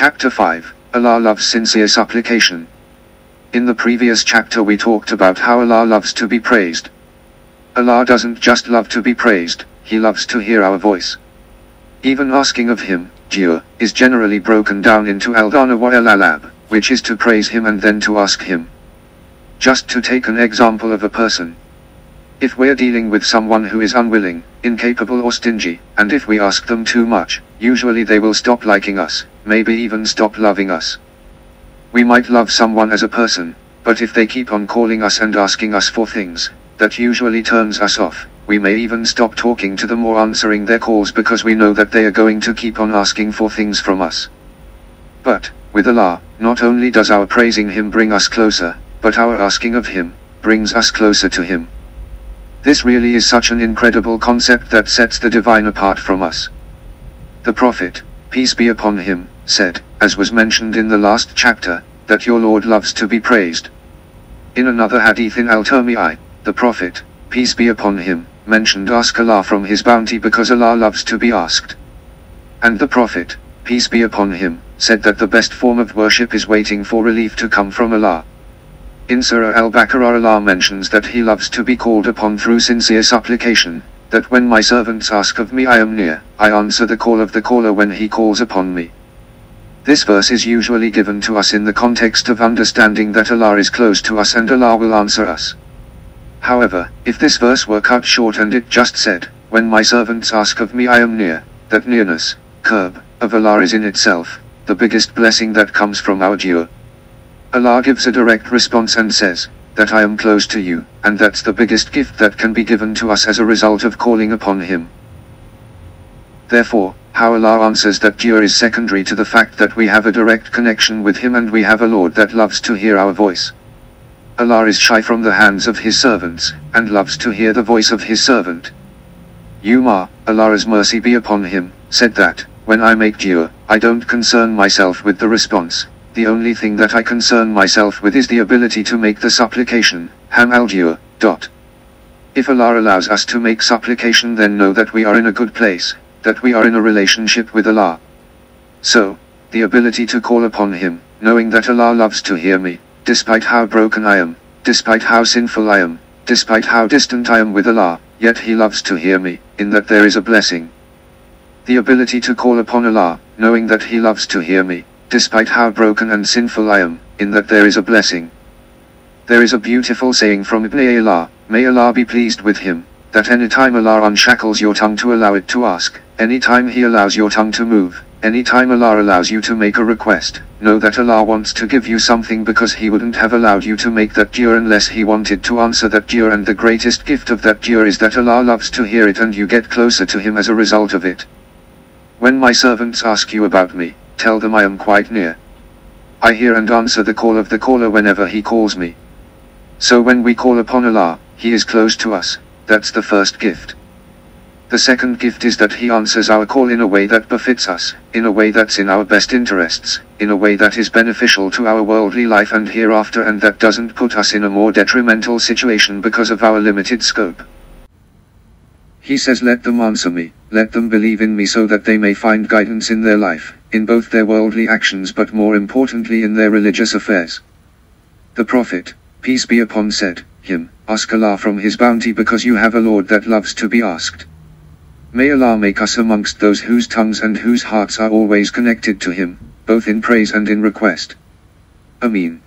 Chapter 5 Allah loves sincere supplication. In the previous chapter we talked about how Allah loves to be praised. Allah doesn't just love to be praised, He loves to hear our voice. Even asking of Him, dua, is generally broken down into al-thana wa al-talab, which is to praise Him and then to ask Him. Just to take an example of a person. If we're dealing with someone who is unwilling, incapable or stingy, and if we ask them too much, usually they will stop liking us, maybe even stop loving us. We might love someone as a person, but if they keep on calling us and asking us for things, that usually turns us off. We may even stop talking to them or answering their calls because we know that they are going to keep on asking for things from us. But, with Allah, not only does our praising Him bring us closer, but our asking of Him, brings us closer to Him. This really is such an incredible concept that sets the divine apart from us. The Prophet, peace be upon him, said, as was mentioned in the last chapter, that your Lord loves to be praised. In another hadith in Al-Tirmidhi, the Prophet, peace be upon him, mentioned ask Allah from his bounty because Allah loves to be asked. And the Prophet, peace be upon him, said that the best form of worship is waiting for relief to come from Allah. In Surah Al-Baqarah Allah mentions that He loves to be called upon through sincere supplication, that when my servants ask of me I am near, I answer the call of the caller when he calls upon me. This verse is usually given to us in the context of understanding that Allah is close to us and Allah will answer us. However, if this verse were cut short and it just said, When my servants ask of me I am near, that nearness, qurb, of Allah is in itself, the biggest blessing that comes from our dua. Allah gives a direct response and says, that I am close to you, and that's the biggest gift that can be given to us as a result of calling upon Him. Therefore, Allah answers that dua is secondary to the fact that we have a direct connection with Him and we have a Lord that loves to hear our voice. Allah is shy from the hands of his servants, and loves to hear the voice of his servant. Umar, Allah's mercy be upon him, said that, when I make dua, I don't concern myself with the response, the only thing that I concern myself with is the ability to make the supplication, ham al dua, dot. If Allah allows us to make supplication then know that we are in a good place, that we are in a relationship with Allah. So, the ability to call upon Him, knowing that Allah loves to hear me, despite how broken I am, despite how sinful I am, despite how distant I am with Allah, yet He loves to hear me, in that there is a blessing. The ability to call upon Allah, knowing that He loves to hear me, despite how broken and sinful I am, in that there is a blessing. There is a beautiful saying from Ibn Allah, may Allah be pleased with him, that any time Allah unshackles your tongue to allow it to ask, any time He allows your tongue to move, any time Allah allows you to make a request, know that Allah wants to give you something because He wouldn't have allowed you to make that dua unless He wanted to answer that dua and the greatest gift of that dua is that Allah loves to hear it and you get closer to Him as a result of it. When my servants ask you about me, tell them I am quite near. I hear and answer the call of the caller whenever he calls me. So when we call upon Allah, He is close to us, that's the first gift. The second gift is that He answers our call in a way that befits us, in a way that's in our best interests, in a way that is beneficial to our worldly life and hereafter and that doesn't put us in a more detrimental situation because of our limited scope. He says let them answer me, let them believe in me so that they may find guidance in their life, in both their worldly actions but more importantly in their religious affairs. The Prophet, peace be upon said, him, ask Allah from his bounty because you have a Lord that loves to be asked. May Allah make us amongst those whose tongues and whose hearts are always connected to Him, both in praise and in request. Ameen.